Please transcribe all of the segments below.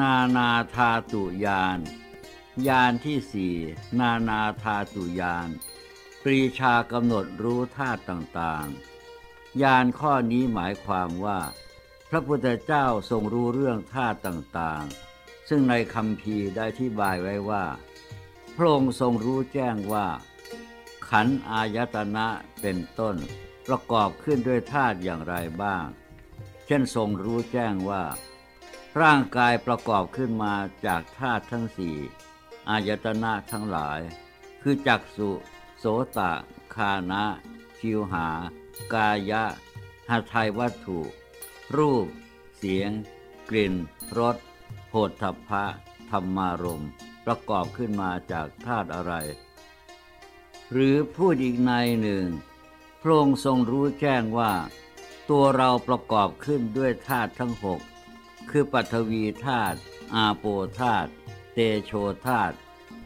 นานาธาตุยานยานที่สี่นานาธาตุยานปรีชากำหนดรู้ธาตุต่างๆ ยานข้อนี้หมายความว่า พระพุทธเจ้าทรงรู้เรื่องธาตุต่างๆ ซึ่งในคำพีได้ที่บายไว้ว่า พระองค์ทรงรู้แจ้งว่า ขันอายตนะเป็นต้น ประกอบขึ้นด้วยธาตุอย่างไรบ้าง เช่นทรงรู้แจ้งว่า ร่างกายประกอบขึ้นมาจากธาตุทั้งสี่อายตนะทั้งหลาย คือจักสุโสตะคานะ ชิวหา กายะหาไทยวัตถุ รูป เสียง กลิ่นรสโผฏฐัพพะธรรมารมณ์ประกอบขึ้นมาจากธาตุอะไร หรือพูดอีกในหนึ่งพระองค์ทรงรู้แจ้งว่า ตัวเราประกอบขึ้นด้วยธาตุทั้งหก คือปัทวีธาตุอาโปธาตุเตโชธาตุ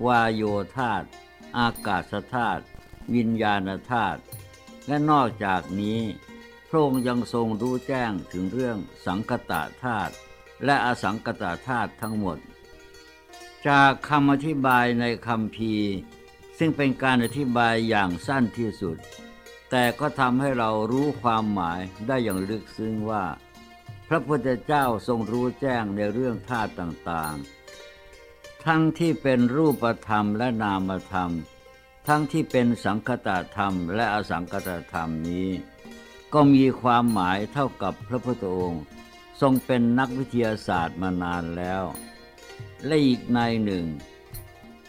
วายโยธาตุอากาศธาตุวิญญาณธาตุและนอกจากนี้พระองค์ยังทรงรู้แจ้งถึงเรื่องสังคตะธาตุและอสังคตะธาตุทั้งหมด จากคำอธิบายในคำพีซึ่งเป็นการอธิบายอย่างสั้นที่สุด แต่ก็ทำให้เรารู้ความหมายได้อย่างลึกซึ้งว่า พระพุทธเจ้าทรงรู้แจ้งในเรื่องธาตุต่างๆ ทั้งที่เป็นรูปธรรมและนามธรรม ทั้งที่เป็นสังคตธรรมและอสังคตธรรมนี้ ก็มีความหมายเท่ากับพระพุทธองค์ทรงเป็นนักวิทยาศาสตร์มานานแล้ว และอีกในหนึ่ง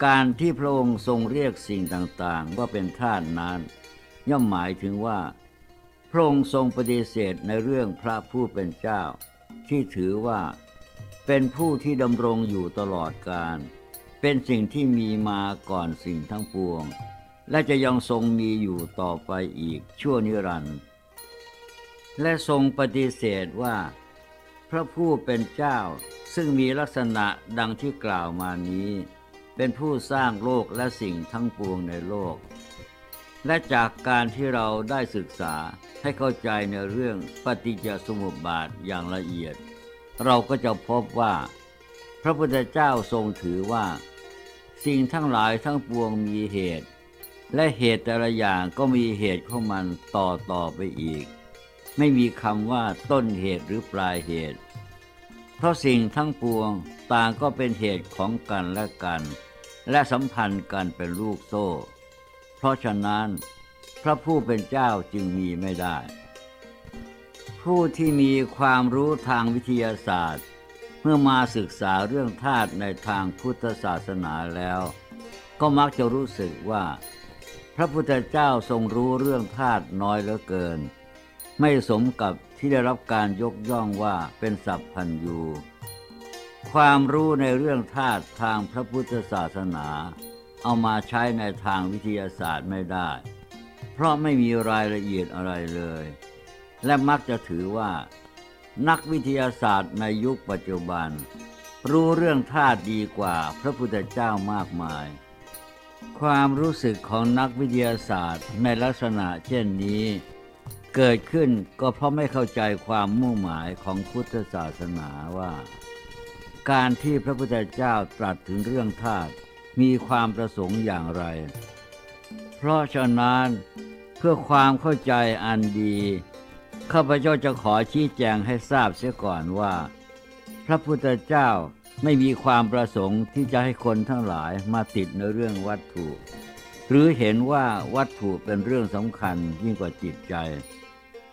การที่พระองค์ทรงเรียกสิ่งต่างๆ ว่าเป็นธาตุนั้น ย่อมหมายถึงว่า พระองค์ทรงปฏิเสธในเรื่องพระผู้เป็นเจ้า ที่ถือว่าเป็นผู้ที่ดำรงอยู่ตลอดกาลเป็นสิ่งที่มีมาก่อนสิ่งทั้งปวง และจะยังทรงมีอยู่ต่อไปอีกชั่วนิรันดร์และทรงปฏิเสธว่า พระผู้เป็นเจ้าซึ่งมีลักษณะดังที่กล่าวมานี้ เป็นผู้สร้างโลกและสิ่งทั้งปวงในโลก และจากการที่เราได้ศึกษาให้เข้าใจในเรื่องปฏิจจสมุปบาทอย่างละเอียด เราก็จะพบว่า พระพุทธเจ้าทรงถือว่า สิ่งทั้งหลายทั้งปวงมีเหตุ และเหตุแต่ละอย่างก็มีเหตุของมันต่อต่อไปอีก ไม่มีคำว่าต้นเหตุหรือปลายเหตุ เพราะสิ่งทั้งปวงต่างก็เป็นเหตุของกันและกัน และสัมพันธ์กันเป็นลูกโซ่ เพราะฉะนั้น พระผู้เป็นเจ้าจึงมีไม่ได้ ผู้ที่มีความรู้ทางวิทยาศาสตร์ เมื่อมาศึกษาเรื่องธาตุในทางพุทธศาสนาแล้ว ก็มักจะรู้สึกว่า พระพุทธเจ้าทรงรู้เรื่องธาตุน้อยเหลือเกิน ไม่สมกับที่ได้รับการยกย่องว่าเป็นสัพพัญยูความรู้ในเรื่องธาตุทางพระพุทธศาสนา เอามาใช้ในทางวิทยาศาสตร์ไม่ได้ เพราะไม่มีรายละเอียดอะไรเลย และมักจะถือว่า นักวิทยาศาสตร์ในยุคปัจจุบัน รู้เรื่องธาตุดีกว่าพระพุทธเจ้ามากมาย ความรู้สึกของนักวิทยาศาสตร์ในลักษณะเช่นนี้ เกิดขึ้นก็เพราะไม่เข้าใจความมุ่งหมายของพุทธศาสนาว่า การที่พระพุทธเจ้าตรัสถึงเรื่องธาตุ มีความประสงค์อย่างไร เพราะฉะนั้นเพื่อความเข้าใจอันดีข้าพเจ้าจะขอชี้แจงให้ทราบเสียก่อนว่า พระพุทธเจ้าไม่มีความประสงค์ที่จะให้คนทั้งหลายมาติดในเรื่องวัตถุ หรือเห็นว่าวัตถุเป็นเรื่องสำคัญยิ่งกว่าจิตใจ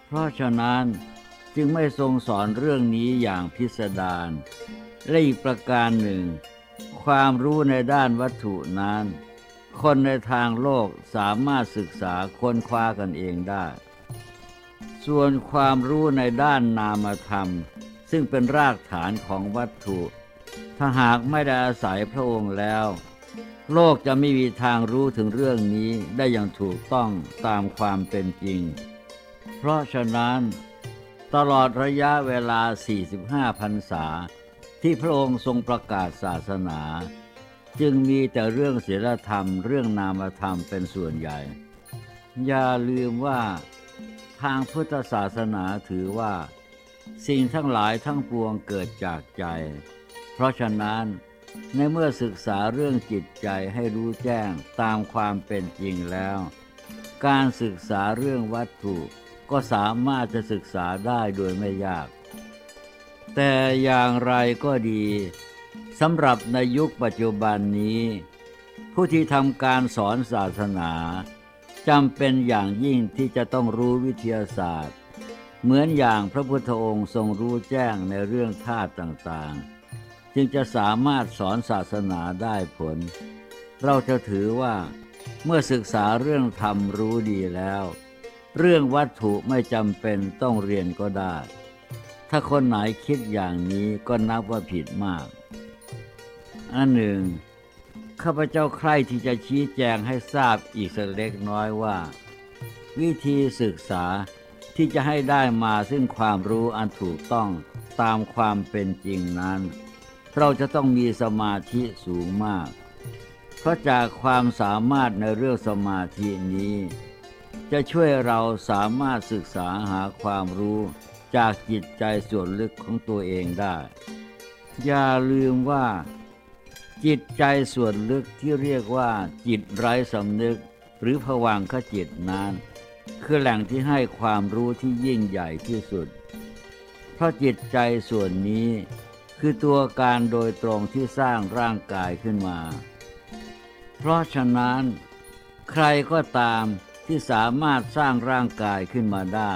เพราะฉะนั้นจึงไม่ทรงสอนเรื่องนี้อย่างพิสดารและอีกประการหนึ่ง ความรู้ในด้านวัตถุนั้น คนในทางโลกสามารถศึกษาค้นคว้ากันเองได้ ส่วนความรู้ในด้านนามธรรม ซึ่งเป็นรากฐานของวัตถุ ถ้าหากไม่ได้อาศัยพระองค์แล้ว โลกจะไม่มีทางรู้ถึงเรื่องนี้ได้อย่างถูกต้องตามความเป็นจริง เพราะฉะนั้น ตลอดระยะเวลา 45พรรษา ที่พระองค์ทรงประกาศศาสนา จึงมีแต่เรื่องศีลธรรม เรื่องนามธรรมเป็นส่วนใหญ่ อย่าลืมว่าทางพุทธศาสนาถือว่า สิ่งทั้งหลายทั้งปวงเกิดจากใจ เพราะฉะนั้นในเมื่อศึกษาเรื่องจิตใจให้รู้แจ้งตามความเป็นจริงแล้ว การศึกษาเรื่องวัตถุก็สามารถจะศึกษาได้โดยไม่ยาก แต่อย่างไรก็ดีสำหรับในยุคปัจจุบันนี้ ผู้ที่ทำการสอนศาสนาจำเป็นอย่างยิ่งที่จะต้องรู้วิทยาศาสตร์ เหมือนอย่างพระพุทธองค์ทรงรู้แจ้งในเรื่องธาตุต่างๆ จึงจะสามารถสอนศาสนาได้ผล เราจะถือว่า เมื่อศึกษาเรื่องธรรมรู้ดีแล้ว เรื่องวัตถุไม่จำเป็นต้องเรียนก็ได้ ถ้าคนไหนคิดอย่างนี้ก็นับว่าผิดมาก อันหนึ่ง ข้าพเจ้าใคร่ที่จะชี้แจงให้ทราบอีกสักเล็กน้อยว่า วิธีศึกษาที่จะให้ได้มาซึ่งความรู้อันถูกต้องตามความเป็นจริงนั้น เราจะต้องมีสมาธิสูงมาก เพราะจากความสามารถในเรื่องสมาธินี้ จะช่วยเราสามารถศึกษาหาความรู้ จากจิตใจส่วนลึกของตัวเองได้ อย่าลืมว่า จิตใจส่วนลึกที่เรียกว่า จิตไร้สำนึก หรือผวังขจิตนั้น คือแหล่งที่ให้ความรู้ที่ยิ่งใหญ่ที่สุด เพราะจิตใจส่วนนี้คือตัวการโดยตรงที่สร้างร่างกายขึ้นมา เพราะฉะนั้น ใครก็ตามที่สามารถสร้างร่างกายขึ้นมาได้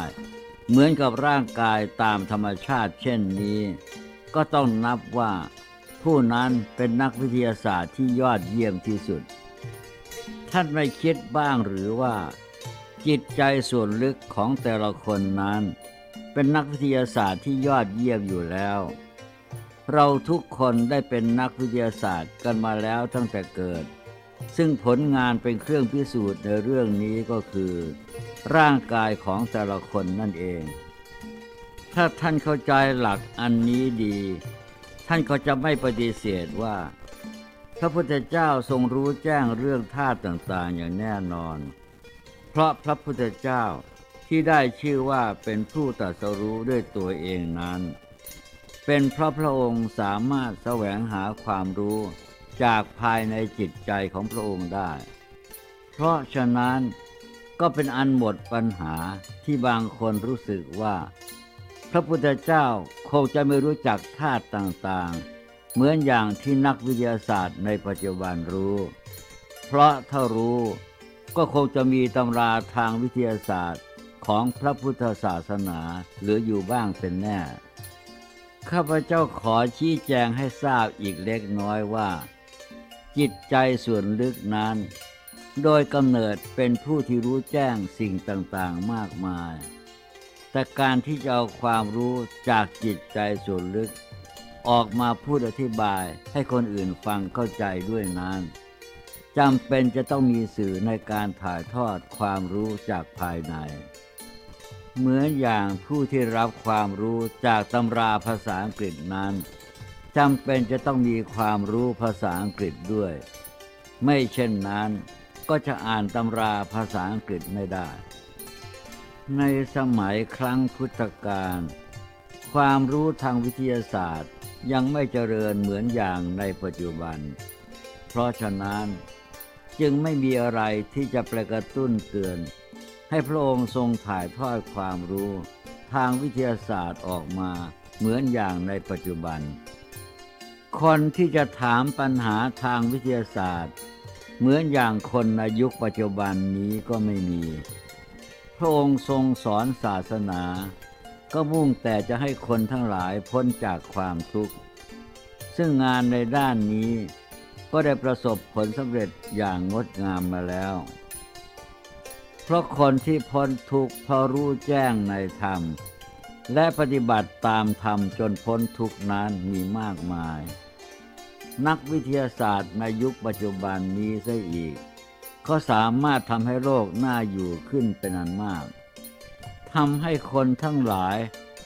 เหมือนกับร่างกายตามธรรมชาติเช่นนี้ ก็ต้องนับว่า ผู้นั้นเป็นนักวิทยาศาสตร์ที่ยอดเยี่ยมที่สุด ท่านไม่คิดบ้างหรือว่า จิตใจส่วนลึกของแต่ละคนนั้น เป็นนักวิทยาศาสตร์ที่ยอดเยี่ยมอยู่แล้ว เราทุกคนได้เป็นนักวิทยาศาสตร์กันมาแล้วตั้งแต่เกิด ซึ่งผลงานเป็นเครื่องพิสูจน์ในเรื่องนี้ก็คือ ร่างกายของแต่ละคนนั่นเอง ถ้าท่านเข้าใจหลักอันนี้ดี ท่านก็จะไม่ปฏิเสธว่า พระพุทธเจ้าทรงรู้แจ้งเรื่องธาตุต่างๆอย่างแน่นอน เพราะพระพุทธเจ้าที่ได้ชื่อว่าเป็นผู้ตรัสรู้ด้วยตัวเองนั้น เป็นเพราะพระองค์สามารถแสวงหาความรู้จากภายในจิตใจของพระองค์ได้ เพราะฉะนั้น ก็เป็นอันหมดปัญหาที่บางคนรู้สึกว่า พระพุทธเจ้าคงจะไม่รู้จักธาตุต่างๆ เหมือนอย่างที่นักวิทยาศาสตร์ในปัจจุบันรู้ เพราะถ้ารู้ก็คงจะมีตำราทางวิทยาศาสตร์ของพระพุทธศาสนาเหลืออยู่บ้างเป็นแน่ ข้าพเจ้าขอชี้แจงให้ทราบอีกเล็กน้อยว่า จิตใจส่วนลึกนั้น โดยกำเนิดเป็นผู้ที่รู้แจ้งสิ่งต่างๆมากมาย แต่การที่จะเอาความรู้จากจิตใจส่วนลึก ออกมาพูดอธิบายให้คนอื่นฟังเข้าใจด้วยนั้นจำเป็นจะต้องมีสื่อในการถ่ายทอดความรู้จากภายใน เหมือนอย่างผู้ที่รับความรู้จากตำราภาษาอังกฤษนั้นจำเป็นจะต้องมีความรู้ภาษาอังกฤษด้วย ไม่เช่นนั้น ก็จะอ่านตำราภาษาอังกฤษไม่ได้ ในสมัยครั้งพุทธกาลความรู้ทางวิทยาศาสตร์ยังไม่เจริญเหมือนอย่างในปัจจุบัน เพราะฉะนั้นจึงไม่มีอะไรที่จะประกระตุ้นเตือน ให้พระองค์ทรงถ่ายทอดความรู้ทางวิทยาศาสตร์ออกมาเหมือนอย่างในปัจจุบัน คนที่จะถามปัญหาทางวิทยาศาสตร์ เหมือนอย่างคนในยุคปัจจุบันนี้ก็ไม่มี พระองค์ทรงสอนศาสนา ก็มุ่งแต่จะให้คนทั้งหลายพ้นจากความทุกข์ ซึ่งงานในด้านนี้ก็ได้ประสบผลสำเร็จอย่างงดงามมาแล้ว เพราะคนที่พ้นทุกข์เพราะรู้แจ้งในธรรม และปฏิบัติตามธรรมจนพ้นทุกข์นั้นมีมากมาย นักวิทยาศาสตร์ในยุคปัจจุบันนี้ซะอีกก็สามารถทำให้โลกน่าอยู่ขึ้นเป็นอันมากทำให้คนทั้งหลาย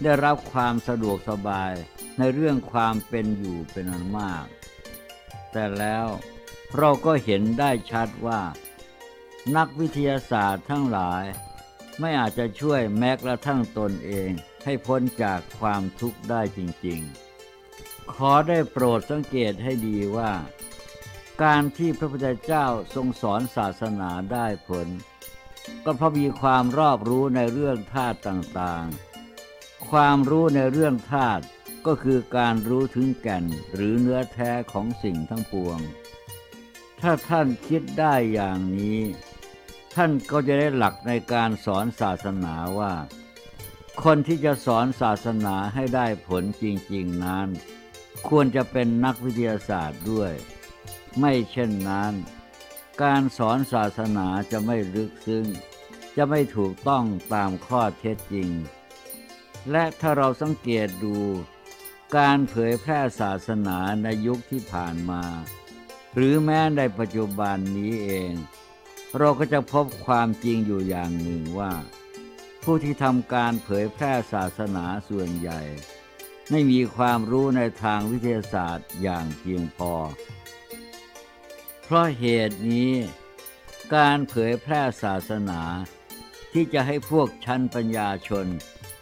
ได้รับความสะดวกสบายในเรื่องความเป็นอยู่เป็นอันมาก แต่แล้วเราก็เห็นได้ชัดว่า นักวิทยาศาสตร์ทั้งหลาย ไม่อาจจะช่วยแม้กระทั่งตนเองให้พ้นจากความทุกข์ได้จริง ๆ ขอได้โปรดสังเกตให้ดีว่า การที่พระพุทธเจ้าทรงสอนศาสนาได้ผล ก็เพราะมีความรอบรู้ในเรื่องธาตุต่างๆ ความรู้ในเรื่องธาตุก็คือการรู้ถึงแก่นหรือเนื้อแท้ของสิ่งทั้งปวง ถ้าท่านคิดได้อย่างนี้ ท่านก็จะได้หลักในการสอนศาสนาว่า คนที่จะสอนศาสนาให้ได้ผลจริง ๆ นั้น ควรจะเป็นนักวิทยาศาสตร์ด้วย ไม่เช่นนั้น การสอนศาสนาจะไม่ลึกซึ้งจะไม่ถูกต้องตามข้อเท็จจริง และถ้าเราสังเกตดู การเผยแพร่ศาสนาในยุคที่ผ่านมา หรือแม้ในปัจจุบันนี้เอง เราก็จะพบความจริงอยู่อย่างหนึ่งว่า ผู้ที่ทำการเผยแพร่ศาสนาส่วนใหญ่ ไม่มีความรู้ในทางวิทยาศาสตร์อย่างเพียงพอ เพราะเหตุนี้ การเผยแพร่ศาสนา ที่จะให้พวกชั้นปัญญาชน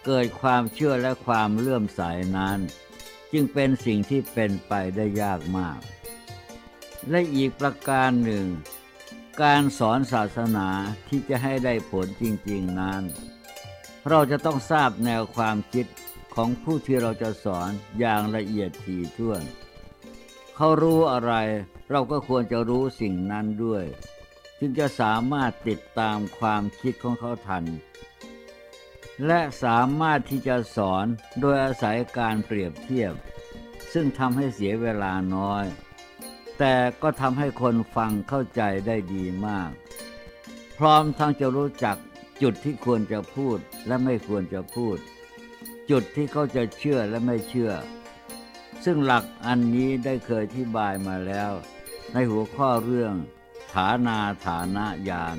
เกิดความเชื่อและความเลื่อมใสนั้น จึงเป็นสิ่งที่เป็นไปได้ยากมาก และอีกประการหนึ่ง การสอนศาสนาที่จะให้ได้ผลจริง ๆนั้น เราจะต้องทราบแนวความคิด ของผู้ที่เราจะสอนอย่างละเอียดถี่ถ้วน เขารู้อะไรเราก็ควรจะรู้สิ่งนั้นด้วย จึงจะสามารถติดตามความคิดของเขาทัน และสามารถที่จะสอนโดยอาศัยการเปรียบเทียบ ซึ่งทำให้เสียเวลาน้อย แต่ก็ทำให้คนฟังเข้าใจได้ดีมาก พร้อมทั้งจะรู้จักจุดที่ควรจะพูดและไม่ควรจะพูด จุดที่เขาจะเชื่อและไม่เชื่อ ซึ่งหลักอันนี้ได้เคยอธิบายมาแล้ว ในหัวข้อเรื่อง ฐานาฐานะยาน